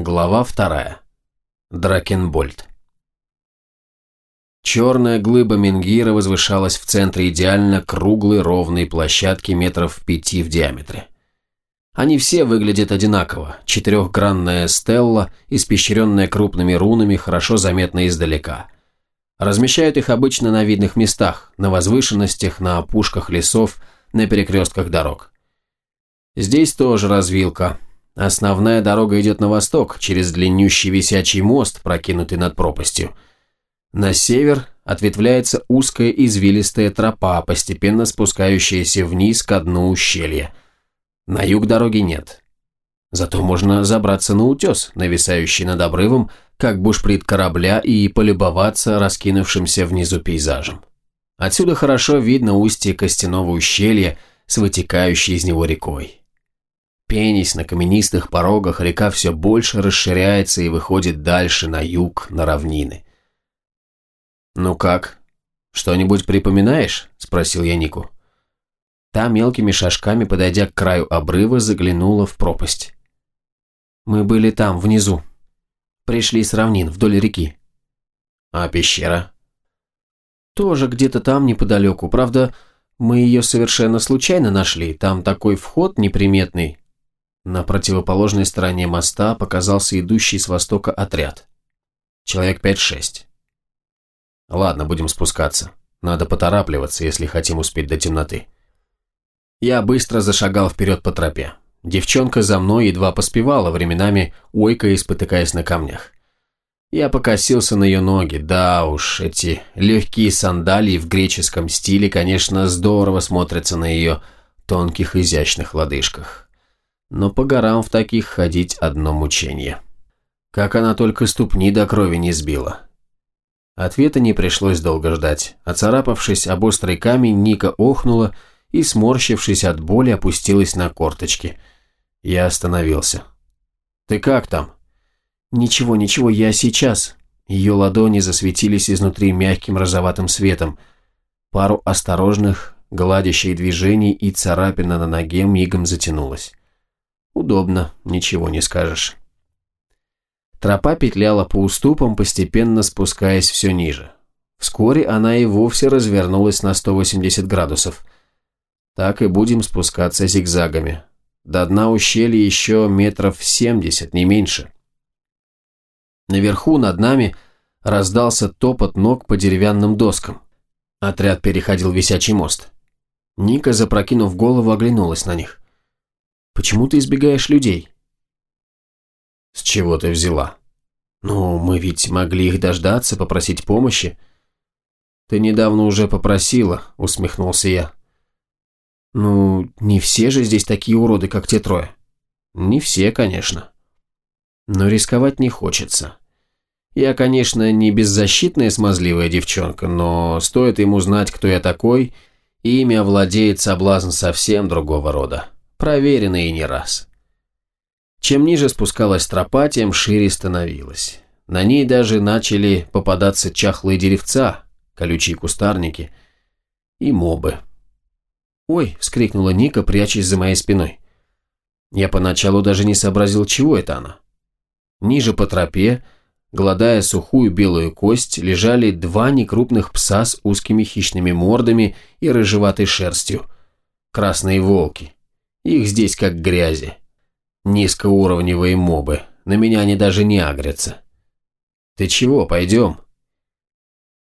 Глава вторая. Дракенбольд. Черная глыба Менгира возвышалась в центре идеально круглой ровной площадки метров пяти в диаметре. Они все выглядят одинаково. Четырехгранная стелла, испещренная крупными рунами, хорошо заметна издалека. Размещают их обычно на видных местах, на возвышенностях, на опушках лесов, на перекрестках дорог. Здесь тоже развилка, Основная дорога идет на восток, через длиннющий висячий мост, прокинутый над пропастью. На север ответвляется узкая извилистая тропа, постепенно спускающаяся вниз к дну ущелья. На юг дороги нет. Зато можно забраться на утес, нависающий над обрывом, как бушприт корабля, и полюбоваться раскинувшимся внизу пейзажем. Отсюда хорошо видно устье костяного ущелья с вытекающей из него рекой. Пенись на каменистых порогах, река все больше расширяется и выходит дальше, на юг, на равнины. «Ну как? Что-нибудь припоминаешь?» – спросил я Нику. Та мелкими шажками, подойдя к краю обрыва, заглянула в пропасть. «Мы были там, внизу. Пришли с равнин, вдоль реки». «А пещера?» «Тоже где-то там, неподалеку. Правда, мы ее совершенно случайно нашли. Там такой вход неприметный, на противоположной стороне моста показался идущий с востока отряд. Человек 5-6. Ладно, будем спускаться. Надо поторапливаться, если хотим успеть до темноты. Я быстро зашагал вперед по тропе. Девчонка за мной едва поспевала, временами ойкая и спотыкаясь на камнях. Я покосился на ее ноги. Да уж, эти легкие сандалии в греческом стиле, конечно, здорово смотрятся на ее тонких изящных лодыжках но по горам в таких ходить одно мучение. Как она только ступни до крови не сбила. Ответа не пришлось долго ждать. Оцарапавшись об острый камень, Ника охнула и, сморщившись от боли, опустилась на корточки. Я остановился. «Ты как там?» «Ничего, ничего, я сейчас». Ее ладони засветились изнутри мягким розоватым светом. Пару осторожных, гладящих движений и царапина на ноге мигом затянулась. Удобно, ничего не скажешь. Тропа петляла по уступам, постепенно спускаясь все ниже. Вскоре она и вовсе развернулась на 180 градусов. Так и будем спускаться зигзагами. До дна ущелья еще метров 70, не меньше. Наверху, над нами, раздался топот ног по деревянным доскам. Отряд переходил висячий мост. Ника, запрокинув голову, оглянулась на них. Почему ты избегаешь людей?» «С чего ты взяла?» «Ну, мы ведь могли их дождаться, попросить помощи». «Ты недавно уже попросила», — усмехнулся я. «Ну, не все же здесь такие уроды, как те трое». «Не все, конечно. Но рисковать не хочется. Я, конечно, не беззащитная смазливая девчонка, но стоит ему знать, кто я такой, имя владеет соблазн совсем другого рода» проверенные не раз. Чем ниже спускалась тропа, тем шире становилась. На ней даже начали попадаться чахлые деревца, колючие кустарники и мобы. «Ой!» – вскрикнула Ника, прячась за моей спиной. Я поначалу даже не сообразил, чего это она. Ниже по тропе, гладая сухую белую кость, лежали два некрупных пса с узкими хищными мордами и рыжеватой шерстью. Красные волки. Их здесь как грязи. Низкоуровневые мобы. На меня они даже не агрятся. Ты чего, пойдем?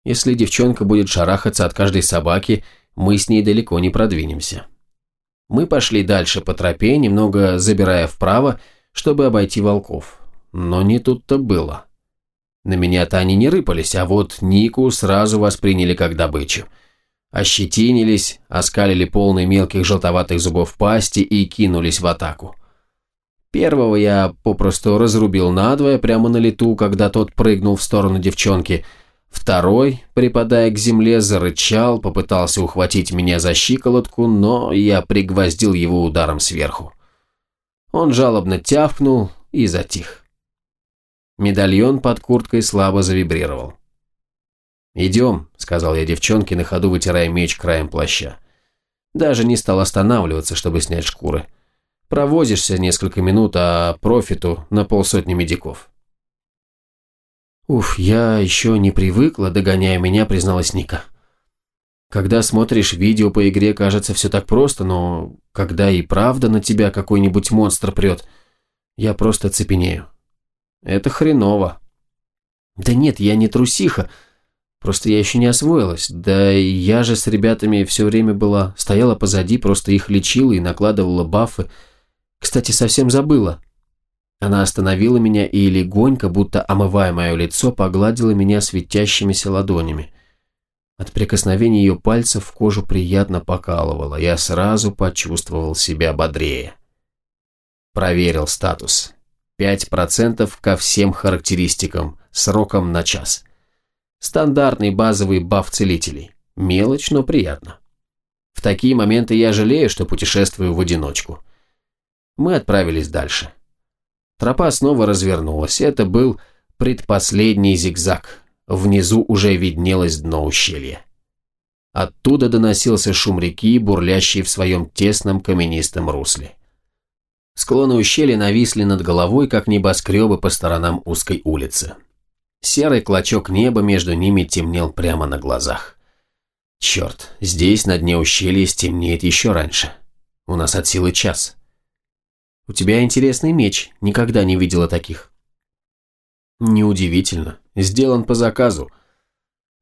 Если девчонка будет шарахаться от каждой собаки, мы с ней далеко не продвинемся. Мы пошли дальше по тропе, немного забирая вправо, чтобы обойти волков. Но не тут-то было. На меня-то они не рыпались, а вот Нику сразу восприняли как добычу – ощетинились, оскалили полные мелких желтоватых зубов пасти и кинулись в атаку. Первого я попросту разрубил надвое прямо на лету, когда тот прыгнул в сторону девчонки. Второй, припадая к земле, зарычал, попытался ухватить меня за щиколотку, но я пригвоздил его ударом сверху. Он жалобно тявкнул и затих. Медальон под курткой слабо завибрировал. «Идем», — сказал я девчонке, на ходу вытирая меч краем плаща. Даже не стал останавливаться, чтобы снять шкуры. Провозишься несколько минут, а профиту на полсотни медиков. Уф, я еще не привыкла, догоняя меня, призналась Ника. Когда смотришь видео по игре, кажется все так просто, но когда и правда на тебя какой-нибудь монстр прет, я просто цепенею. Это хреново. Да нет, я не трусиха, просто я еще не освоилась. Да я же с ребятами все время была, стояла позади, просто их лечила и накладывала бафы. Кстати, совсем забыла. Она остановила меня и легонько, будто омывая мое лицо, погладила меня светящимися ладонями. От прикосновения ее пальцев кожу приятно покалывало, я сразу почувствовал себя бодрее. Проверил статус. 5% ко всем характеристикам, сроком на час. Стандартный базовый баф целителей. Мелочь, но приятно. В такие моменты я жалею, что путешествую в одиночку. Мы отправились дальше. Тропа снова развернулась. Это был предпоследний зигзаг. Внизу уже виднелось дно ущелья. Оттуда доносился шум реки, бурлящей в своем тесном каменистом русле. Склоны ущелья нависли над головой, как небоскребы по сторонам узкой улицы. Серый клочок неба между ними темнел прямо на глазах. Черт, здесь на дне ущелья стемнеет еще раньше. У нас от силы час. У тебя интересный меч, никогда не видела таких. Неудивительно. Сделан по заказу.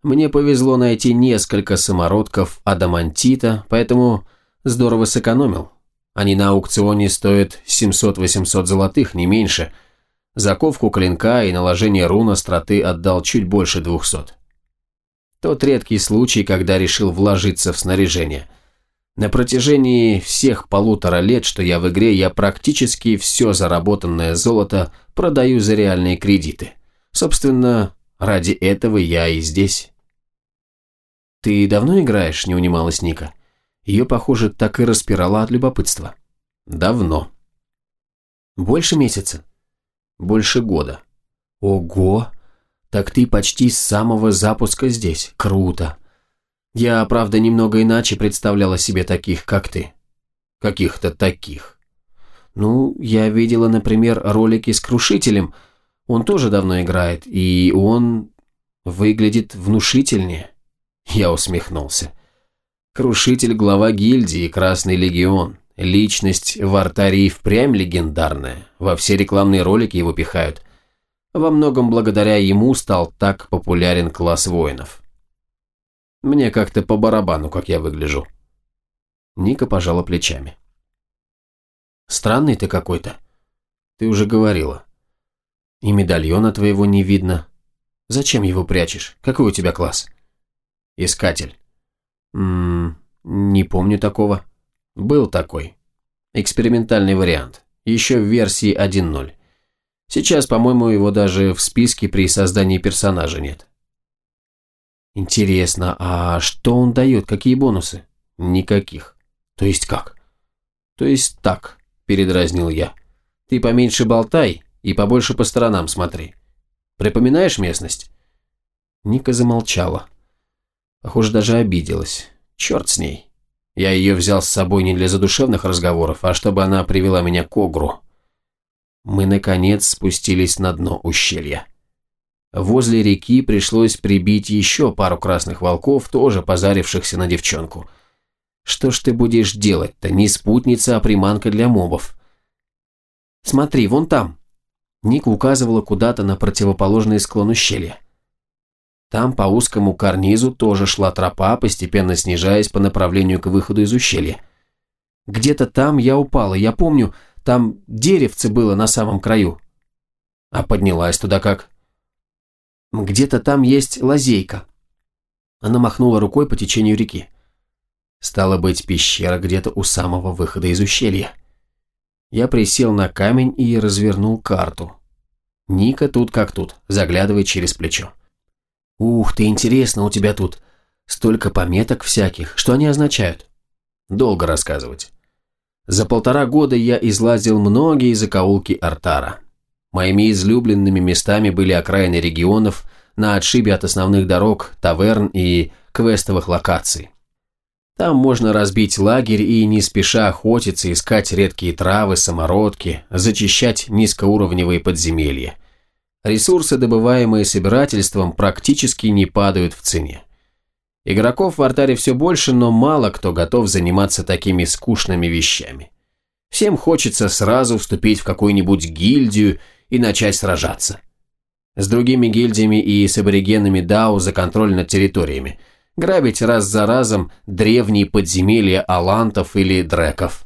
Мне повезло найти несколько самородков адамантита, поэтому здорово сэкономил. Они на аукционе стоят 700-800 золотых, не меньше. Заковку клинка и наложение рун остроты отдал чуть больше 200. Тот редкий случай, когда решил вложиться в снаряжение. На протяжении всех полутора лет, что я в игре, я практически все заработанное золото продаю за реальные кредиты. Собственно, ради этого я и здесь. «Ты давно играешь?» – не унималась Ника. Ее, похоже, так и распирала от любопытства. «Давно». «Больше месяца?» «Больше года». «Ого! Так ты почти с самого запуска здесь. Круто!» «Я, правда, немного иначе представляла себе таких, как ты». «Каких-то таких?» «Ну, я видела, например, ролики с Крушителем – он тоже давно играет, и он выглядит внушительнее. Я усмехнулся. Крушитель глава гильдии Красный Легион. Личность в артарии впрямь легендарная. Во все рекламные ролики его пихают. Во многом благодаря ему стал так популярен класс воинов. Мне как-то по барабану, как я выгляжу. Ника пожала плечами. Странный ты какой-то. Ты уже говорила. И медальона твоего не видно. Зачем его прячешь? Какой у тебя класс? Искатель. Ммм, не помню такого. Был такой. Экспериментальный вариант. Еще в версии 1.0. Сейчас, по-моему, его даже в списке при создании персонажа нет. Интересно, а что он дает? Какие бонусы? Никаких. То есть как? То есть так, передразнил я. Ты поменьше болтай и побольше по сторонам смотри. Припоминаешь местность?» Ника замолчала. Похоже, даже обиделась. Черт с ней. Я ее взял с собой не для задушевных разговоров, а чтобы она привела меня к Огру. Мы, наконец, спустились на дно ущелья. Возле реки пришлось прибить еще пару красных волков, тоже позарившихся на девчонку. Что ж ты будешь делать-то? Не спутница, а приманка для мобов. Смотри, вон там. Ника указывала куда-то на противоположный склон ущелья. Там по узкому карнизу тоже шла тропа, постепенно снижаясь по направлению к выходу из ущелья. Где-то там я упала, я помню, там деревце было на самом краю. А поднялась туда как? Где-то там есть лазейка. Она махнула рукой по течению реки. Стало быть, пещера где-то у самого выхода из ущелья. Я присел на камень и развернул карту. Ника тут как тут, заглядывает через плечо. «Ух ты, интересно у тебя тут. Столько пометок всяких. Что они означают?» «Долго рассказывать. За полтора года я излазил многие закоулки Артара. Моими излюбленными местами были окраины регионов на отшибе от основных дорог, таверн и квестовых локаций. Там можно разбить лагерь и не спеша охотиться, искать редкие травы, самородки, зачищать низкоуровневые подземелья. Ресурсы, добываемые собирательством, практически не падают в цене. Игроков в артаре все больше, но мало кто готов заниматься такими скучными вещами. Всем хочется сразу вступить в какую-нибудь гильдию и начать сражаться. С другими гильдиями и с аборигенами Дау за контроль над территориями. Грабить раз за разом древние подземелья алантов или дреков.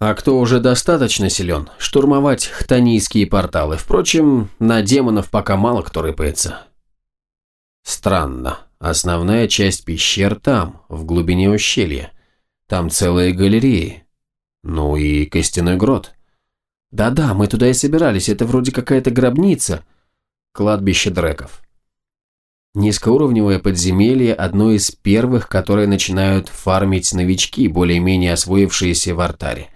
А кто уже достаточно силен, штурмовать хтонийские порталы. Впрочем, на демонов пока мало кто рыпается. Странно. Основная часть пещер там, в глубине ущелья. Там целые галереи. Ну и костяной грот. Да-да, мы туда и собирались, это вроде какая-то гробница. Кладбище дреков. Низкоуровневое подземелье – одно из первых, которые начинают фармить новички, более-менее освоившиеся в артаре.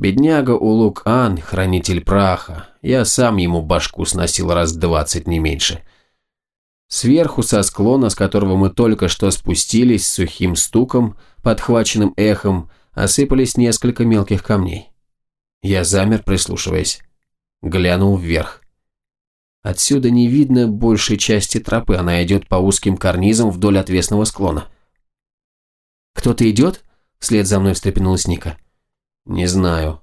Бедняга Улук-Ан, хранитель праха, я сам ему башку сносил раз двадцать, не меньше – Сверху, со склона, с которого мы только что спустились, с сухим стуком, подхваченным эхом, осыпались несколько мелких камней. Я замер, прислушиваясь. Глянул вверх. Отсюда не видно большей части тропы, она идет по узким карнизам вдоль отвесного склона. «Кто-то идет?» – вслед за мной встрепенулась Ника. «Не знаю».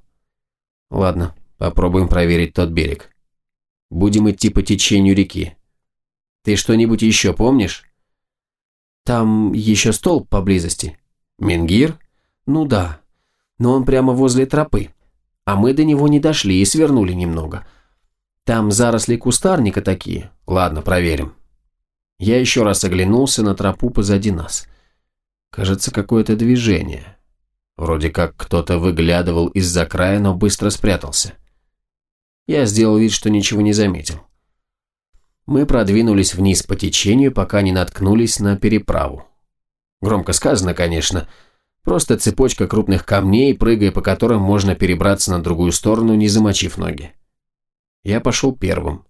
«Ладно, попробуем проверить тот берег. Будем идти по течению реки. Ты что-нибудь еще помнишь? Там еще столб поблизости. Менгир? Ну да. Но он прямо возле тропы. А мы до него не дошли и свернули немного. Там заросли кустарника такие. Ладно, проверим. Я еще раз оглянулся на тропу позади нас. Кажется, какое-то движение. Вроде как кто-то выглядывал из-за края, но быстро спрятался. Я сделал вид, что ничего не заметил. Мы продвинулись вниз по течению, пока не наткнулись на переправу. Громко сказано, конечно. Просто цепочка крупных камней, прыгая по которым можно перебраться на другую сторону, не замочив ноги. Я пошел первым.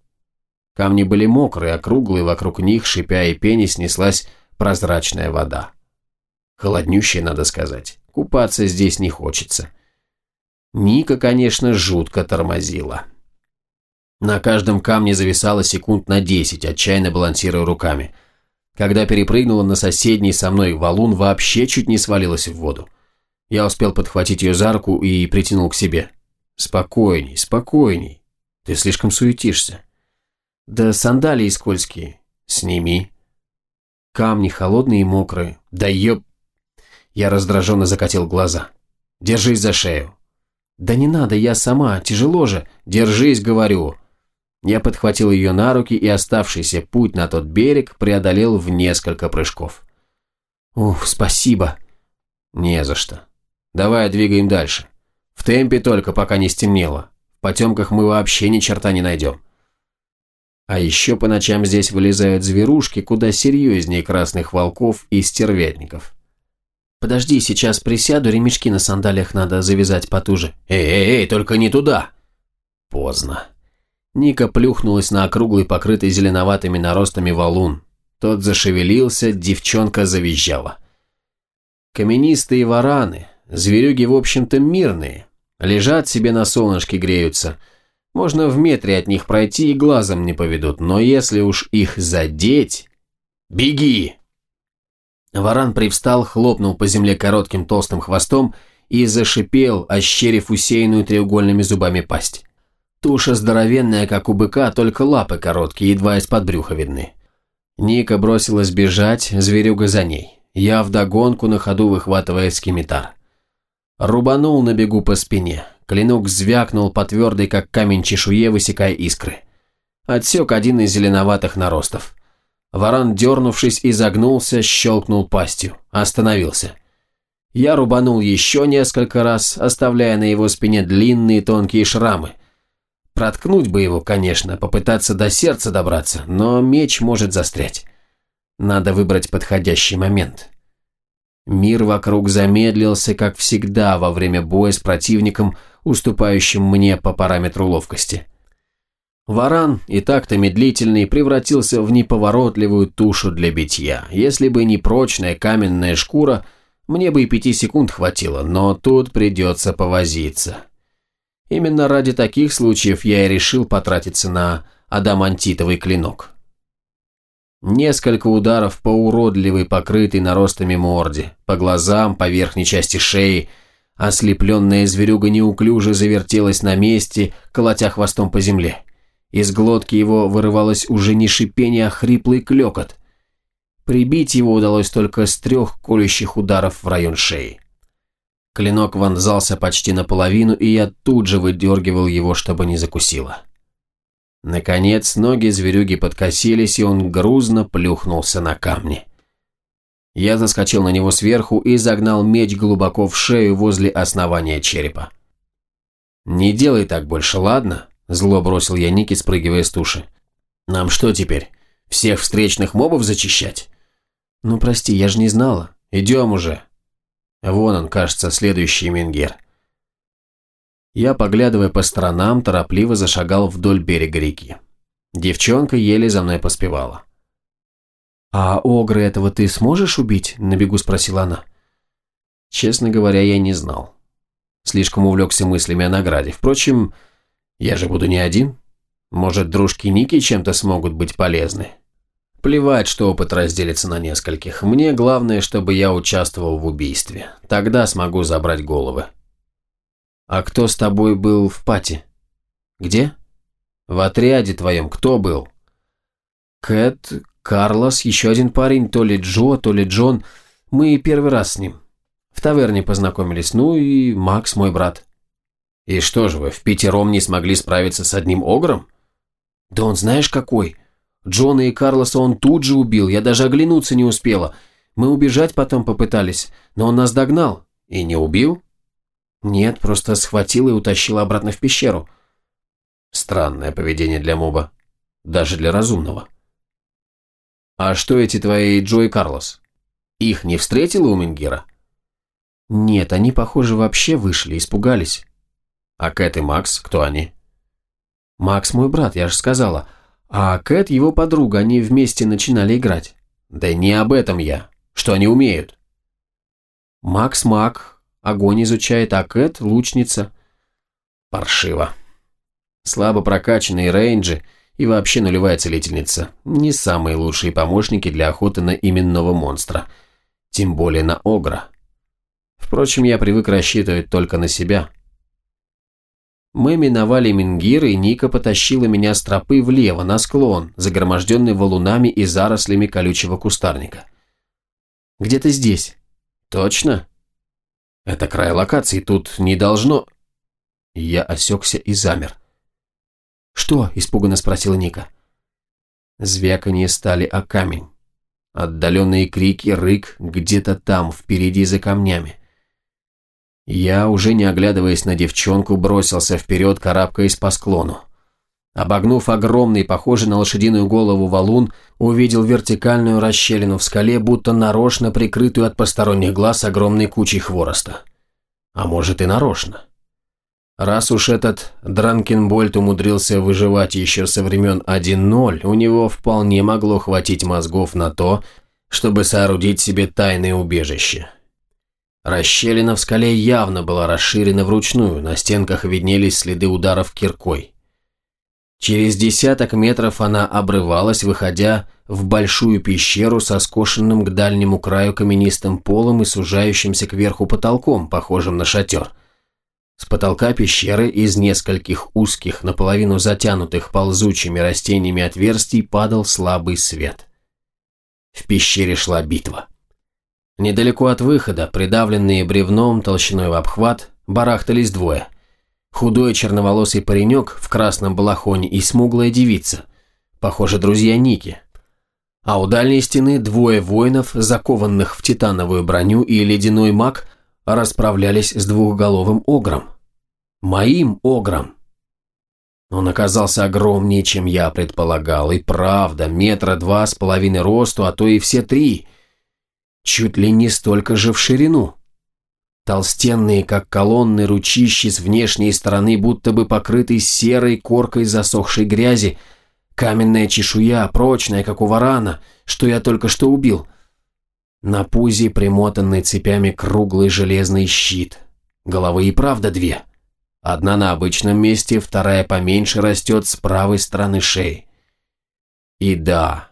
Камни были мокрые, округлые, вокруг них, шипя и пени, снеслась прозрачная вода. Холоднющая, надо сказать. Купаться здесь не хочется. Ника, конечно, жутко тормозила. На каждом камне зависала секунд на десять, отчаянно балансируя руками. Когда перепрыгнула на соседний со мной валун, вообще чуть не свалилась в воду. Я успел подхватить ее за руку и притянул к себе. «Спокойней, спокойней. Ты слишком суетишься». «Да сандалии скользкие. Сними». Камни холодные и мокрые. Да ёб... Я раздраженно закатил глаза. «Держись за шею». «Да не надо, я сама, тяжело же. Держись, говорю». Я подхватил ее на руки, и оставшийся путь на тот берег преодолел в несколько прыжков. «Ух, спасибо!» «Не за что. Давай двигаем дальше. В темпе только, пока не стемнело. В потемках мы вообще ни черта не найдем». А еще по ночам здесь вылезают зверушки куда серьезнее красных волков и стервятников. «Подожди, сейчас присяду, ремешки на сандалиях надо завязать потуже». «Эй, эй, эй, только не туда!» Поздно. Ника плюхнулась на округлый, покрытый зеленоватыми наростами валун. Тот зашевелился, девчонка завизжала. Каменистые вараны, зверюги в общем-то мирные, лежат себе на солнышке греются. Можно в метре от них пройти и глазом не поведут, но если уж их задеть... Беги! Варан привстал, хлопнул по земле коротким толстым хвостом и зашипел, ощерив усеянную треугольными зубами пасть. Туша здоровенная, как у быка, только лапы короткие, едва из-под брюха видны. Ника бросилась бежать, зверюга за ней. Я вдогонку на ходу выхватывая скимитар. Рубанул на бегу по спине. Клинок звякнул по твердой, как камень чешуе, высекая искры. Отсек один из зеленоватых наростов. Варан, дернувшись, изогнулся, щелкнул пастью. Остановился. Я рубанул еще несколько раз, оставляя на его спине длинные тонкие шрамы – Проткнуть бы его, конечно, попытаться до сердца добраться, но меч может застрять. Надо выбрать подходящий момент. Мир вокруг замедлился, как всегда, во время боя с противником, уступающим мне по параметру ловкости. Варан, и так-то медлительный, превратился в неповоротливую тушу для битья. Если бы не прочная каменная шкура, Мне бы и пяти секунд хватило, но тут придется повозиться. Именно ради таких случаев я и решил потратиться на адамантитовый клинок. Несколько ударов по уродливой, покрытой наростами морде, по глазам, по верхней части шеи. Ослепленная зверюга неуклюже завертелась на месте, колотя хвостом по земле. Из глотки его вырывалось уже не шипение, а хриплый клекот. Прибить его удалось только с трех колющих ударов в район шеи. Клинок вонзался почти наполовину, и я тут же выдергивал его, чтобы не закусило. Наконец, ноги зверюги подкосились, и он грузно плюхнулся на камни. Я заскочил на него сверху и загнал меч глубоко в шею возле основания черепа. «Не делай так больше, ладно?» – зло бросил я Ники, спрыгивая с туши. «Нам что теперь, всех встречных мобов зачищать?» «Ну, прости, я же не знала. Идем уже». Вон он, кажется, следующий Мингер. Я, поглядывая по сторонам, торопливо зашагал вдоль берега реки. Девчонка еле за мной поспевала. «А огры этого ты сможешь убить?» – на бегу спросила она. Честно говоря, я не знал. Слишком увлекся мыслями о награде. Впрочем, я же буду не один. Может, дружки Ники чем-то смогут быть полезны. Плевать, что опыт разделится на нескольких. Мне главное, чтобы я участвовал в убийстве. Тогда смогу забрать головы. А кто с тобой был в пати? Где? В отряде твоем кто был? Кэт, Карлос, еще один парень, то ли Джо, то ли Джон. Мы первый раз с ним. В таверне познакомились, ну и Макс, мой брат. И что же вы, в пятером не смогли справиться с одним огром? Да он знаешь какой? Джона и Карлоса он тут же убил, я даже оглянуться не успела. Мы убежать потом попытались, но он нас догнал. И не убил? Нет, просто схватил и утащил обратно в пещеру. Странное поведение для моба. Даже для разумного. А что эти твои Джо и Карлос? Их не встретила у Менгира? Нет, они, похоже, вообще вышли, испугались. А Кэт и Макс, кто они? Макс мой брат, я же сказала. А Кэт его подруга, они вместе начинали играть. Да не об этом я. Что они умеют? Макс маг, огонь изучает, а Кэт лучница. Паршиво. Слабо прокачанные рейнджи и вообще нулевая целительница. Не самые лучшие помощники для охоты на именного монстра. Тем более на Огра. Впрочем, я привык рассчитывать только на себя. Мы миновали Мингир, и Ника потащила меня с тропы влево, на склон, загроможденный валунами и зарослями колючего кустарника. «Где-то здесь». «Точно?» «Это край локации, тут не должно...» Я осекся и замер. «Что?» – испуганно спросила Ника. Звяканье стали о камень. Отдаленные крики, рык где-то там, впереди за камнями. Я, уже не оглядываясь на девчонку, бросился вперед, карабкаясь по склону. Обогнув огромный, похожий на лошадиную голову валун, увидел вертикальную расщелину в скале, будто нарочно прикрытую от посторонних глаз огромной кучей хвороста. А может и нарочно. Раз уж этот Дранкенбольд умудрился выживать еще со времен 1.0, у него вполне могло хватить мозгов на то, чтобы соорудить себе тайное убежище. Расщелина в скале явно была расширена вручную, на стенках виднелись следы ударов киркой. Через десяток метров она обрывалась, выходя в большую пещеру со скошенным к дальнему краю каменистым полом и сужающимся кверху потолком, похожим на шатер. С потолка пещеры из нескольких узких, наполовину затянутых ползучими растениями отверстий падал слабый свет. В пещере шла битва. Недалеко от выхода, придавленные бревном толщиной в обхват, барахтались двое. Худой черноволосый паренек в красном балахоне и смуглая девица. Похоже, друзья Ники. А у дальней стены двое воинов, закованных в титановую броню и ледяной маг, расправлялись с двухголовым огром. Моим огром. Он оказался огромнее, чем я предполагал, и правда, метра два с половиной росту, а то и все три – чуть ли не столько же в ширину. Толстенные, как колонны, ручищи с внешней стороны, будто бы покрыты серой коркой засохшей грязи, каменная чешуя, прочная, как у варана, что я только что убил. На пузе примотанный цепями круглый железный щит. Головы и правда две. Одна на обычном месте, вторая поменьше растет с правой стороны шеи. И да,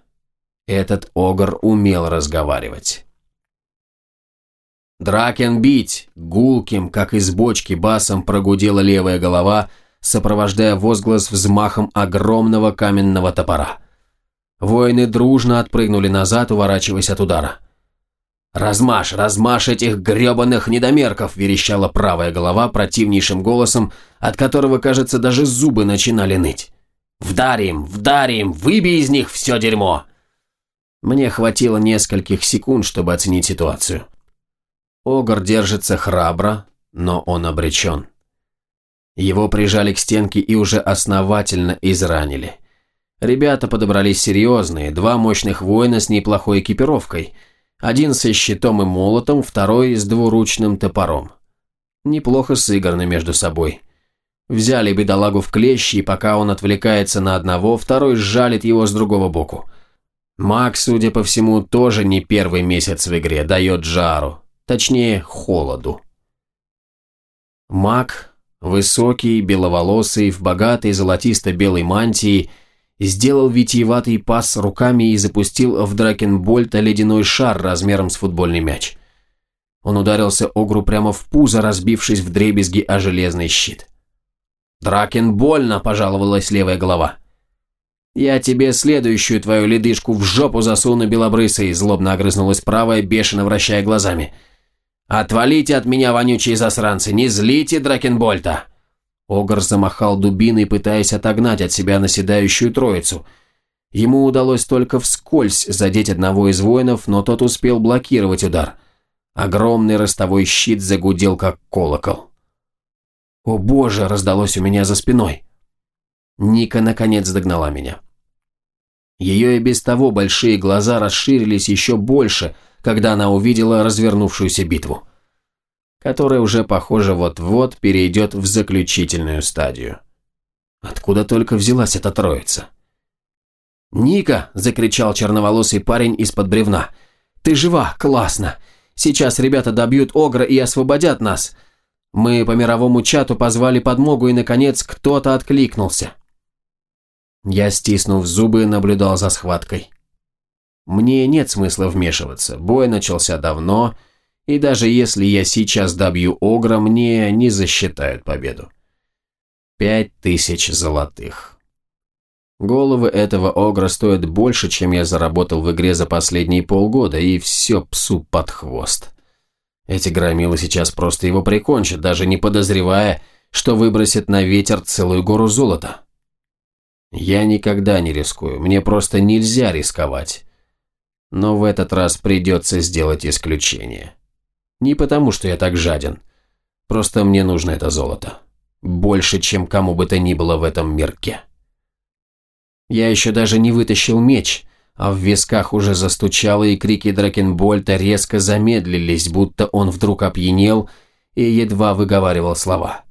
этот огр умел разговаривать. «Дракен бить!» Гулким, как из бочки, басом прогудела левая голова, сопровождая возглас взмахом огромного каменного топора. Воины дружно отпрыгнули назад, уворачиваясь от удара. «Размажь, размажь этих гребаных недомерков!» – верещала правая голова противнейшим голосом, от которого, кажется, даже зубы начинали ныть. «Вдарим, вдарим, выбей из них все дерьмо!» Мне хватило нескольких секунд, чтобы оценить ситуацию. Огр держится храбро, но он обречен. Его прижали к стенке и уже основательно изранили. Ребята подобрались серьезные, два мощных воина с неплохой экипировкой – один со щитом и молотом, второй с двуручным топором. Неплохо сыграны между собой. Взяли бедолагу в клещи, и пока он отвлекается на одного, второй сжалит его с другого боку. Маг, судя по всему, тоже не первый месяц в игре, дает жару. Точнее, холоду. Маг, высокий, беловолосый, в богатой золотисто-белой мантии – сделал витиеватый пас руками и запустил в Дракенбольта ледяной шар размером с футбольный мяч. Он ударился Огру прямо в пузо, разбившись в дребезги о железный щит. «Дракен больно!» – пожаловалась левая голова. «Я тебе следующую твою ледышку в жопу засуну, белобрысый!» – злобно огрызнулась правая, бешено вращая глазами. «Отвалите от меня, вонючие засранцы! Не злите Дракенбольта!» Огр замахал дубиной, пытаясь отогнать от себя наседающую троицу. Ему удалось только вскользь задеть одного из воинов, но тот успел блокировать удар. Огромный ростовой щит загудел, как колокол. «О боже!» – раздалось у меня за спиной. Ника наконец догнала меня. Ее и без того большие глаза расширились еще больше, когда она увидела развернувшуюся битву которая уже, похоже, вот-вот перейдет в заключительную стадию. Откуда только взялась эта троица? «Ника!» – закричал черноволосый парень из-под бревна. «Ты жива! Классно! Сейчас ребята добьют Огра и освободят нас!» Мы по мировому чату позвали подмогу, и, наконец, кто-то откликнулся. Я, стиснув зубы, наблюдал за схваткой. Мне нет смысла вмешиваться. Бой начался давно, и даже если я сейчас добью Огра, мне не засчитают победу. Пять тысяч золотых. Головы этого Огра стоят больше, чем я заработал в игре за последние полгода, и все псу под хвост. Эти громилы сейчас просто его прикончат, даже не подозревая, что выбросит на ветер целую гору золота. Я никогда не рискую, мне просто нельзя рисковать. Но в этот раз придется сделать исключение. Не потому, что я так жаден. Просто мне нужно это золото. Больше, чем кому бы то ни было в этом мирке. Я еще даже не вытащил меч, а в висках уже застучало, и крики Дракенбольта резко замедлились, будто он вдруг опьянел и едва выговаривал слова.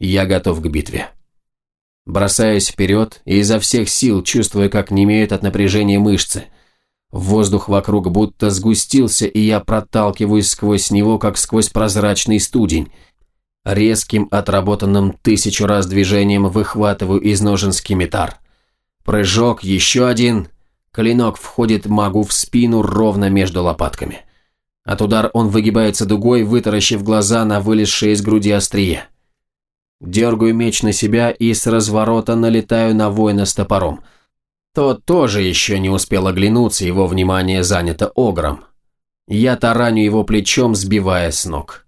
Я готов к битве. Бросаясь вперед и изо всех сил, чувствуя, как немеют от напряжения мышцы – Воздух вокруг будто сгустился, и я проталкиваюсь сквозь него, как сквозь прозрачный студень. Резким, отработанным тысячу раз движением выхватываю из ножен скимитар. Прыжок, еще один. Клинок входит магу в спину ровно между лопатками. От удар он выгибается дугой, вытаращив глаза на вылезшее из груди острие. Дергаю меч на себя и с разворота налетаю на воина с топором – тот тоже еще не успел оглянуться, его внимание занято огром. Я тараню его плечом, сбивая с ног.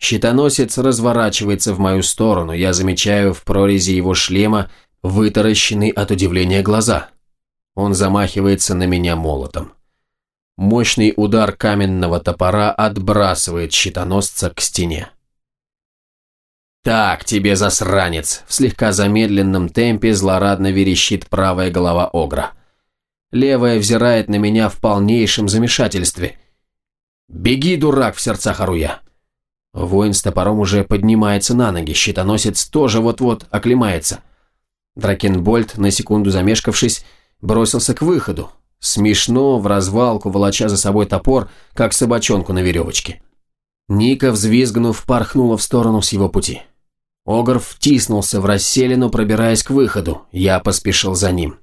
Щитоносец разворачивается в мою сторону, я замечаю в прорези его шлема вытаращенный от удивления глаза. Он замахивается на меня молотом. Мощный удар каменного топора отбрасывает щитоносца к стене. «Так тебе, засранец!» В слегка замедленном темпе злорадно верещит правая голова Огра. Левая взирает на меня в полнейшем замешательстве. «Беги, дурак!» в сердцах ору я. Воин с топором уже поднимается на ноги, щитоносец тоже вот-вот оклемается. Дракенбольд, на секунду замешкавшись, бросился к выходу. смешно, в развалку, волоча за собой топор, как собачонку на веревочке. Ника, взвизгнув, порхнула в сторону с его пути. Огр втиснулся в расселину, пробираясь к выходу. Я поспешил за ним.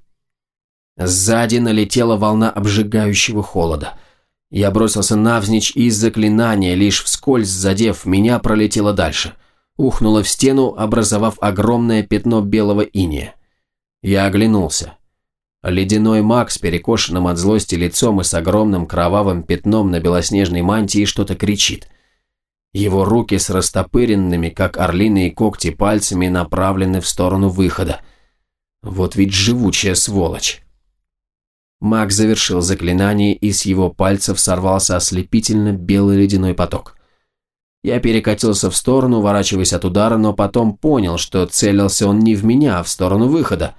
Сзади налетела волна обжигающего холода. Я бросился навзничь из заклинания, лишь вскользь задев меня, пролетело дальше. Ухнуло в стену, образовав огромное пятно белого иния. Я оглянулся. Ледяной маг с перекошенным от злости лицом и с огромным кровавым пятном на белоснежной мантии что-то кричит. Его руки с растопыренными, как орлиные когти, пальцами направлены в сторону выхода. Вот ведь живучая сволочь. Маг завершил заклинание, и с его пальцев сорвался ослепительно белый ледяной поток. Я перекатился в сторону, уворачиваясь от удара, но потом понял, что целился он не в меня, а в сторону выхода.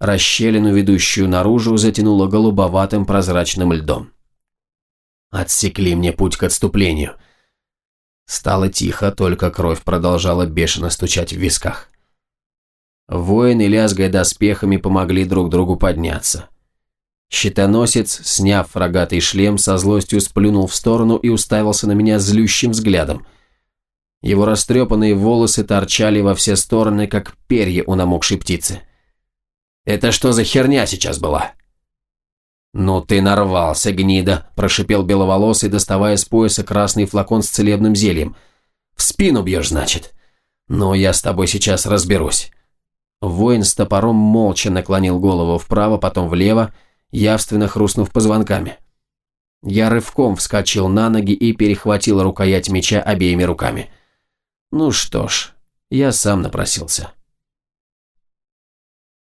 Расщелину, ведущую наружу, затянуло голубоватым прозрачным льдом. Отсекли мне путь к отступлению. Стало тихо, только кровь продолжала бешено стучать в висках. Воины, лязгая доспехами, помогли друг другу подняться. Щитоносец, сняв рогатый шлем, со злостью сплюнул в сторону и уставился на меня злющим взглядом. Его растрепанные волосы торчали во все стороны, как перья у намокшей птицы. «Это что за херня сейчас была?» «Ну ты нарвался, гнида», – прошипел беловолосый, доставая с пояса красный флакон с целебным зельем. «В спину бьешь, значит? Ну, я с тобой сейчас разберусь». Воин с топором молча наклонил голову вправо, потом влево, явственно хрустнув позвонками. Я рывком вскочил на ноги и перехватил рукоять меча обеими руками. Ну что ж, я сам напросился.